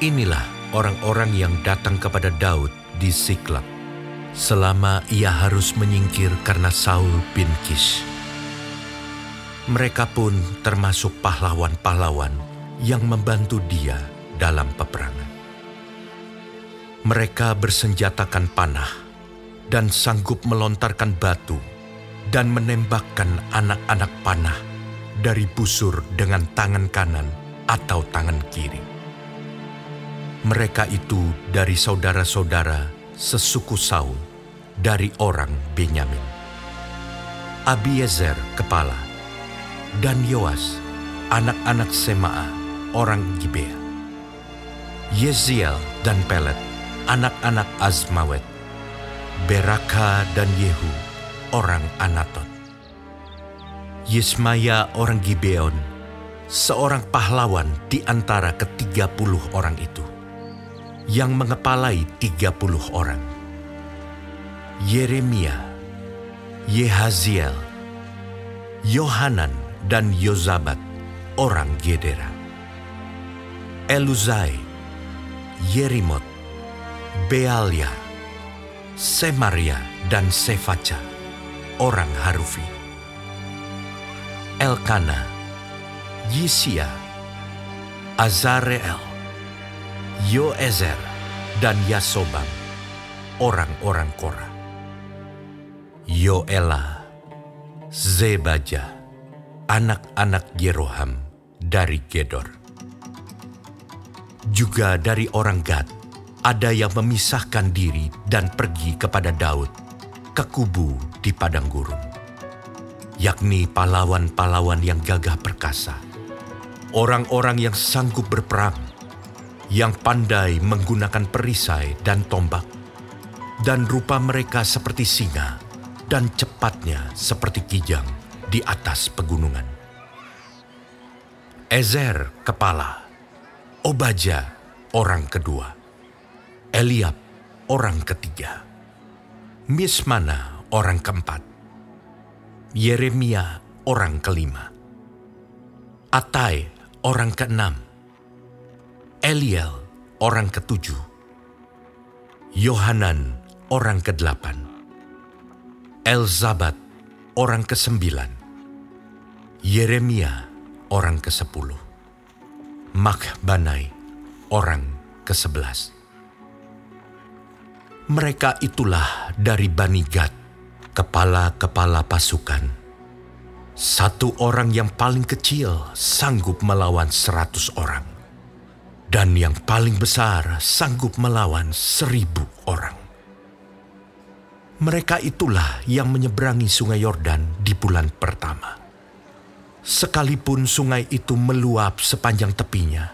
Inilah orang-orang yang datang kepada Daud di Siklag selama ia harus menyingkir karena Saul bin Kish. Mereka pun termasuk pahlawan-pahlawan yang membantu dia dalam peperangan. Mereka bersenjatakan panah dan sanggup melontarkan batu dan menembakkan anak-anak panah dari busur dengan tangan kanan atau tangan kiri. Mereka itu dari saudara-saudara sesuku Saul dari orang Benyamin. Abiezer kepala dan Yoas anak-anak Semaa orang Gibea. Yeziel dan Pelet anak-anak Azmawet. Beraka dan Yehu orang Anatot. Yismaya orang Gibeon seorang pahlawan di antara ketiga puluh orang itu yang mengepalai tiga puluh orang. Yeremia, Yehaziel, Yohanan dan Yozabat, orang Gedera. Eluzai, Yerimot, Bealia, Semaria dan Sefaca, orang Harufi. Elkana, Yisia, Azareel, Yoezer, dan Yasobam, orang-orang Korah. Yoela, Zebaja, anak-anak Yeroham dari Gedor. Juga dari orang Gad, ada yang memisahkan diri dan pergi kepada Daud ke kubu di padang gurun, yakni pahlawan-pahlawan yang gagah perkasa, orang-orang yang sanggup berperang, yang pandai menggunakan perisai dan tombak, dan rupa mereka seperti singa dan cepatnya seperti kijang di atas pegunungan. Ezer kepala, Obaja orang kedua, Eliab orang ketiga, Mismana orang keempat, Yeremia orang kelima, Atai orang keenam, Eliel orang ketujuh, Yohanan orang kedelapan, Elzabat orang kesembilan, Yeremia orang kesepuluh, Makbanai orang kesebelas. Mereka itulah dari Bani Gad, kepala-kepala pasukan. Satu orang yang paling kecil sanggup melawan seratus orang. Dan yang paling besar sanggup melawan seribu orang. Mereka itulah yang menyeberangi sungai Yordan di bulan pertama. Sekalipun sungai itu meluap sepanjang tepinya,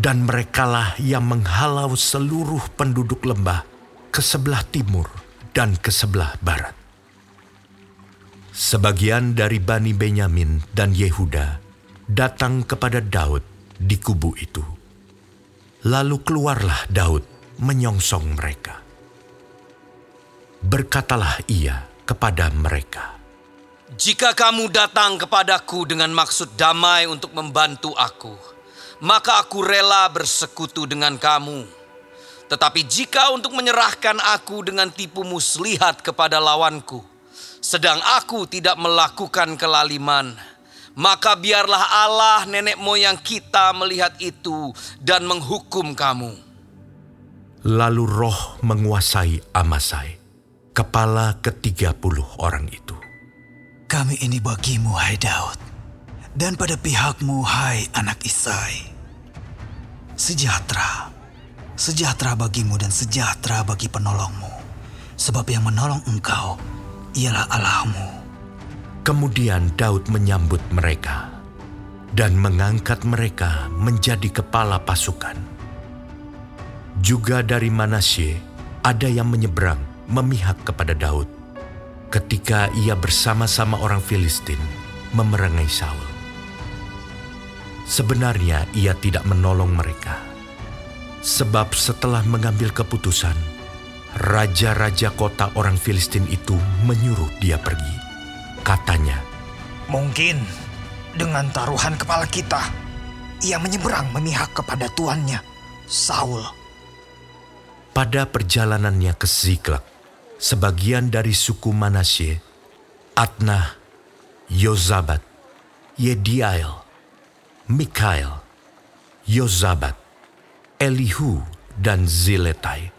dan merekalah yang menghalau seluruh penduduk lembah ke sebelah timur dan ke sebelah barat. Sebagian dari Bani Benyamin dan Yehuda datang kepada Daud di kubu itu. Lalu keluarlah Daud menyongsong mereka. Berkatalah ia kepada mereka, Jika kamu datang kepadaku dengan maksud damai untuk membantu aku, maka aku rela bersekutu dengan kamu tetapi jika untuk menyerahkan aku dengan tipu muslihat kepada lawanku, sedang aku tidak melakukan kelaliman, maka biarlah Allah nenek moyang kita melihat itu dan menghukum kamu. Lalu roh menguasai Amasai, kepala ketiga puluh orang itu. Kami ini bagimu, hai Daud, dan pada pihakmu, hai anak Isai. Sejahtera sejahtera bagimu dan sejahtera bagi penolongmu. Sebab yang menolong engkau ialah Allahmu. Kemudian Daud menyambut mereka dan mengangkat mereka menjadi kepala pasukan. Juga dari Manasye ada yang menyeberang memihak kepada Daud ketika ia bersama-sama orang Filistin memerangi Saul. Sebenarnya ia tidak menolong mereka Sebab setelah mengambil keputusan, raja-raja kota orang Filistin itu menyuruh dia pergi. Katanya, Mungkin dengan taruhan kepala kita, ia menyeberang memihak kepada tuannya Saul. Pada perjalanannya ke Ziklag, sebagian dari suku Manasye, Adnah, Yozabat, Yediael, Mikael, Yozabat, Elihu, dan Ziletai,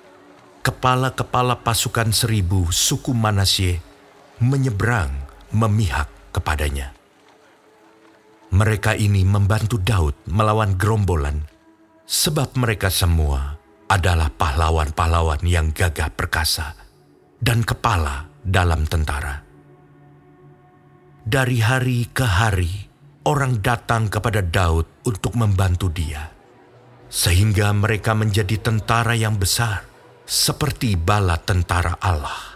kepala-kepala pasukan seribu suku Manasye, menyeberang memihak kepadanya. Mereka ini membantu Daud melawan gerombolan, sebab mereka semua adalah pahlawan-pahlawan yang gagah perkasa dan kepala dalam tentara. Dari hari ke hari, orang datang kepada Daud untuk membantu dia, sehingga mereka menjadi tentara yang besar, seperti bala tentara Allah.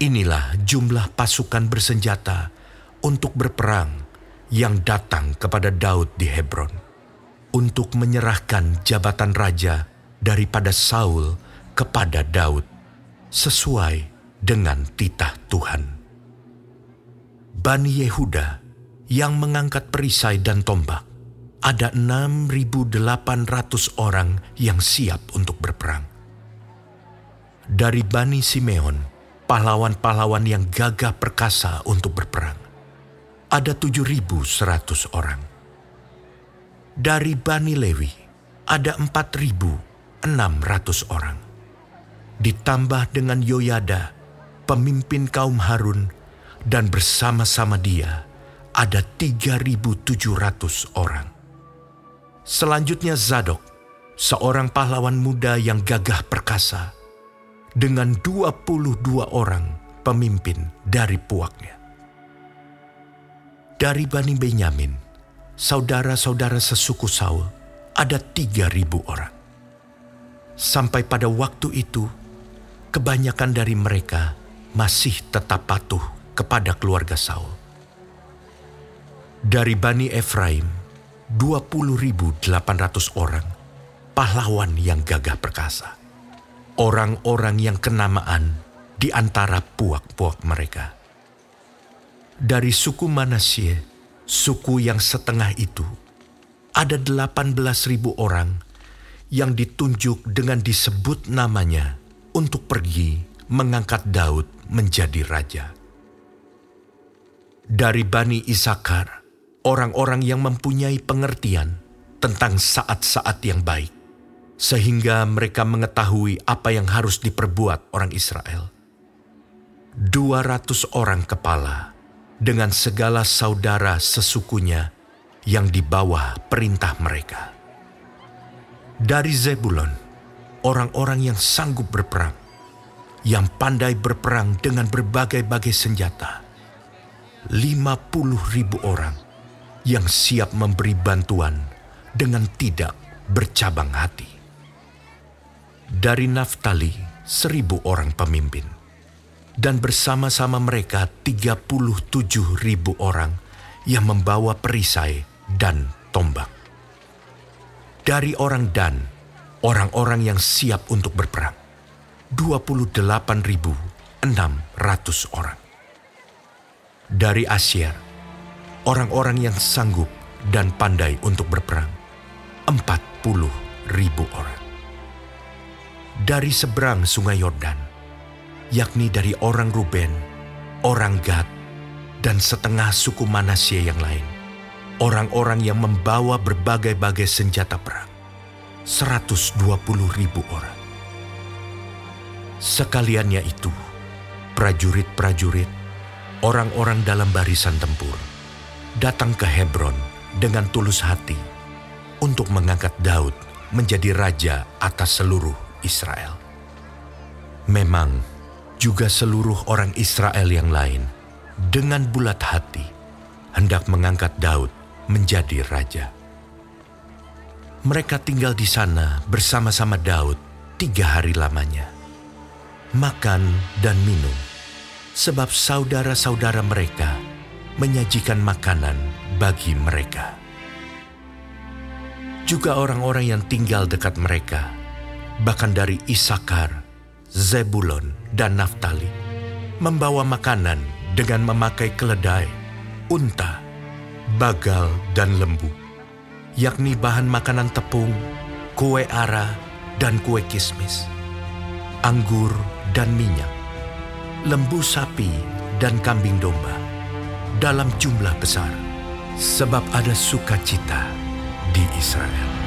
Inilah jumlah pasukan bersenjata untuk berperang yang datang kepada Daud di Hebron untuk menyerahkan jabatan raja daripada Saul kepada Daud sesuai dengan titah Tuhan. Bani Yehuda yang mengangkat perisai dan tombak ada 6.800 orang yang siap untuk berperang. Dari Bani Simeon, pahlawan-pahlawan yang gagah perkasa untuk berperang ada 7.100 orang. Dari Bani Lewi ada 4.600 orang. Ditambah dengan Yoyada, pemimpin kaum Harun, dan bersama-sama dia ada 3.700 orang. Selanjutnya Zadok, seorang pahlawan muda yang gagah perkasa, dengan 22 orang pemimpin dari puaknya dari Bani Benyamin, saudara-saudara sesuku Saul, ada tiga ribu orang. Sampai pada waktu itu, kebanyakan dari mereka masih tetap patuh kepada keluarga Saul. Dari Bani Efraim, 20.800 orang, pahlawan yang gagah perkasa. Orang-orang yang kenamaan di antara puak-puak mereka dari suku Manasye, suku yang setengah itu, ada 18.000 orang yang ditunjuk dengan disebut namanya untuk pergi mengangkat Daud menjadi raja. Dari Bani Isakar, orang-orang yang mempunyai pengertian tentang saat-saat yang baik, sehingga mereka mengetahui apa yang harus diperbuat orang Israel. 200 orang kepala dengan segala saudara sesukunya yang di bawah perintah mereka. Dari Zebulon, orang-orang yang sanggup berperang, yang pandai berperang dengan berbagai-bagai senjata, lima puluh ribu orang yang siap memberi bantuan dengan tidak bercabang hati. Dari Naftali, seribu orang pemimpin dan bersama-sama mereka 37 ribu orang yang membawa perisai dan tombak. Dari orang Dan, orang-orang yang siap untuk berperang, 28.600 orang. Dari Asyir, orang-orang yang sanggup dan pandai untuk berperang, 40 ribu orang. Dari seberang sungai Yordan, yakni dari orang Ruben, orang Gad, dan setengah suku Manasye yang lain. Orang-orang yang membawa berbagai-bagai senjata perang. 120 ribu orang. Sekaliannya itu, prajurit-prajurit, orang-orang dalam barisan tempur, datang ke Hebron dengan tulus hati untuk mengangkat Daud menjadi raja atas seluruh Israel. Memang juga seluruh orang Israel yang lain dengan bulat hati hendak mengangkat Daud menjadi raja. Mereka tinggal di sana bersama-sama Daud tiga hari lamanya. Makan dan minum, sebab saudara-saudara mereka menyajikan makanan bagi mereka. Juga orang-orang yang tinggal dekat mereka, bahkan dari Isakar, Zebulon, dan Naftali membawa makanan dengan memakai keledai, unta, bagal, dan lembu yakni bahan makanan tepung, kue ara, dan kue kismis, anggur dan minyak, lembu sapi dan kambing domba, dalam jumlah besar, sebab ada sukacita di Israel.